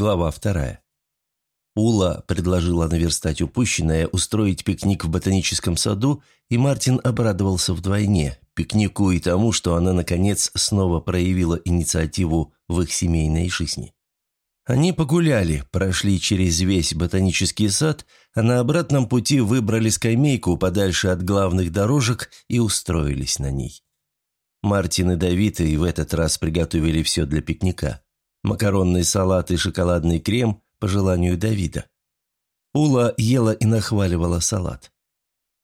Глава вторая. Ула предложила наверстать упущенное, устроить пикник в ботаническом саду, и Мартин обрадовался вдвойне, пикнику и тому, что она, наконец, снова проявила инициативу в их семейной жизни. Они погуляли, прошли через весь ботанический сад, а на обратном пути выбрали скамейку подальше от главных дорожек и устроились на ней. Мартин и Давид и в этот раз приготовили все для пикника. Макаронный салат и шоколадный крем, по желанию Давида. Ула ела и нахваливала салат.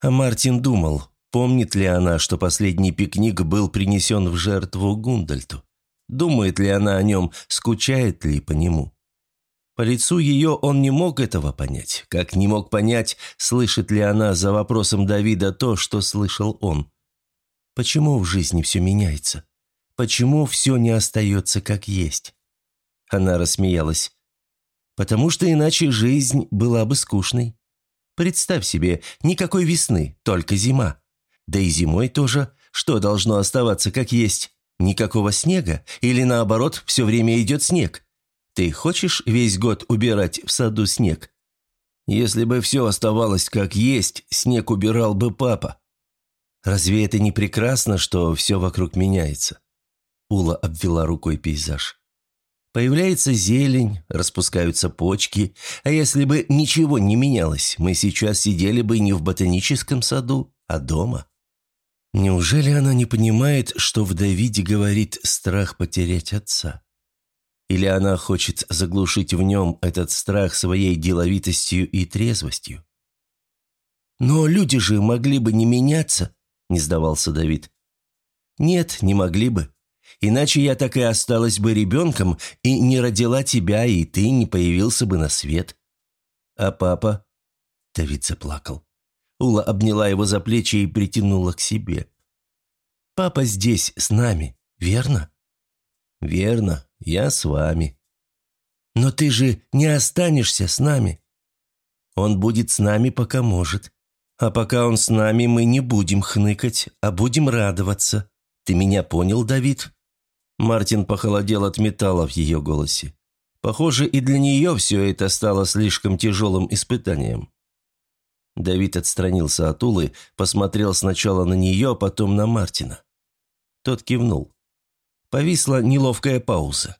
А Мартин думал, помнит ли она, что последний пикник был принесен в жертву Гундальту. Думает ли она о нем, скучает ли по нему. По лицу ее он не мог этого понять, как не мог понять, слышит ли она за вопросом Давида то, что слышал он. Почему в жизни все меняется? Почему все не остается как есть? Она рассмеялась. Потому что иначе жизнь была бы скучной. Представь себе, никакой весны, только зима. Да и зимой тоже. Что должно оставаться как есть? Никакого снега? Или наоборот, все время идет снег? Ты хочешь весь год убирать в саду снег? Если бы все оставалось как есть, снег убирал бы папа. Разве это не прекрасно, что все вокруг меняется? Ула обвела рукой пейзаж. Появляется зелень, распускаются почки. А если бы ничего не менялось, мы сейчас сидели бы не в ботаническом саду, а дома. Неужели она не понимает, что в Давиде говорит страх потерять отца? Или она хочет заглушить в нем этот страх своей деловитостью и трезвостью? «Но люди же могли бы не меняться», – не сдавался Давид. «Нет, не могли бы. Иначе я так и осталась бы ребенком и не родила тебя, и ты не появился бы на свет. А папа?» Давид заплакал. Ула обняла его за плечи и притянула к себе. «Папа здесь, с нами, верно?» «Верно, я с вами». «Но ты же не останешься с нами». «Он будет с нами, пока может. А пока он с нами, мы не будем хныкать, а будем радоваться. Ты меня понял, Давид?» Мартин похолодел от металла в ее голосе. Похоже, и для нее все это стало слишком тяжелым испытанием. Давид отстранился от Улы, посмотрел сначала на нее, а потом на Мартина. Тот кивнул. Повисла неловкая пауза.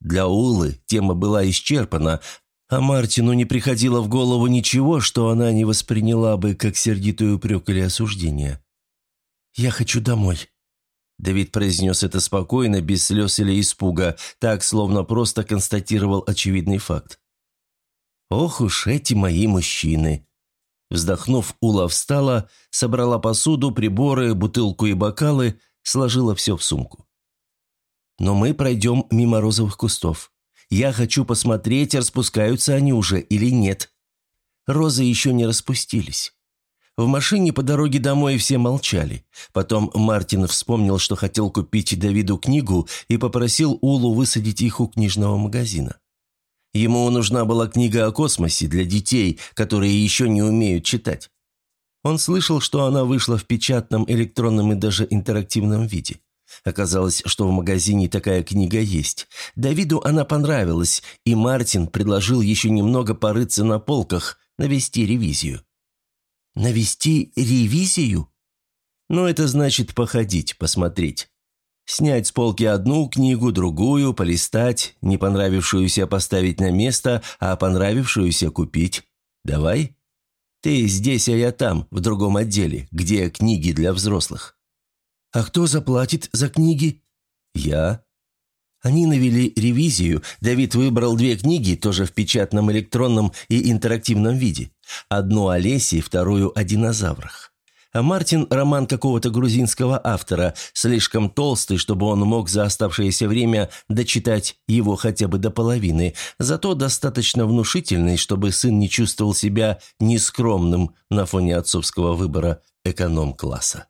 Для Улы тема была исчерпана, а Мартину не приходило в голову ничего, что она не восприняла бы как сердитую упрек или осуждение. «Я хочу домой», Давид произнес это спокойно, без слез или испуга, так, словно просто констатировал очевидный факт. «Ох уж эти мои мужчины!» Вздохнув, Ула встала, собрала посуду, приборы, бутылку и бокалы, сложила все в сумку. «Но мы пройдем мимо розовых кустов. Я хочу посмотреть, распускаются они уже или нет. Розы еще не распустились. В машине по дороге домой все молчали. Потом Мартин вспомнил, что хотел купить Давиду книгу и попросил Улу высадить их у книжного магазина. Ему нужна была книга о космосе для детей, которые еще не умеют читать. Он слышал, что она вышла в печатном, электронном и даже интерактивном виде. Оказалось, что в магазине такая книга есть. Давиду она понравилась, и Мартин предложил еще немного порыться на полках, навести ревизию. Навести ревизию? Ну, это значит походить, посмотреть. Снять с полки одну книгу, другую, полистать, не понравившуюся поставить на место, а понравившуюся купить. Давай? Ты здесь, а я там, в другом отделе, где книги для взрослых. А кто заплатит за книги? Я. Они навели ревизию. Давид выбрал две книги, тоже в печатном, электронном и интерактивном виде. Одну о лесе, вторую о динозаврах. А Мартин – роман какого-то грузинского автора, слишком толстый, чтобы он мог за оставшееся время дочитать его хотя бы до половины, зато достаточно внушительный, чтобы сын не чувствовал себя нескромным на фоне отцовского выбора эконом-класса.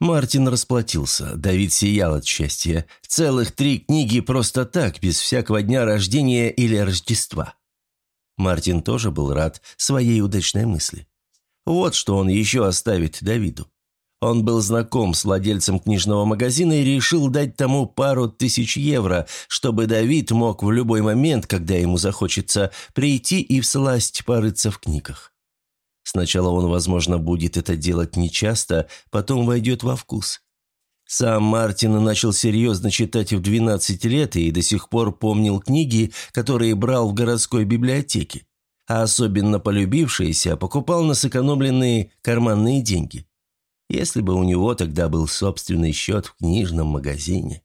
Мартин расплатился, Давид сиял от счастья. Целых три книги просто так, без всякого дня рождения или Рождества. Мартин тоже был рад своей удачной мысли. Вот что он еще оставит Давиду. Он был знаком с владельцем книжного магазина и решил дать тому пару тысяч евро, чтобы Давид мог в любой момент, когда ему захочется, прийти и всласть порыться в книгах. Сначала он, возможно, будет это делать нечасто, потом войдет во вкус. Сам Мартин начал серьезно читать в 12 лет и до сих пор помнил книги, которые брал в городской библиотеке, а особенно полюбившиеся покупал на сэкономленные карманные деньги. Если бы у него тогда был собственный счет в книжном магазине.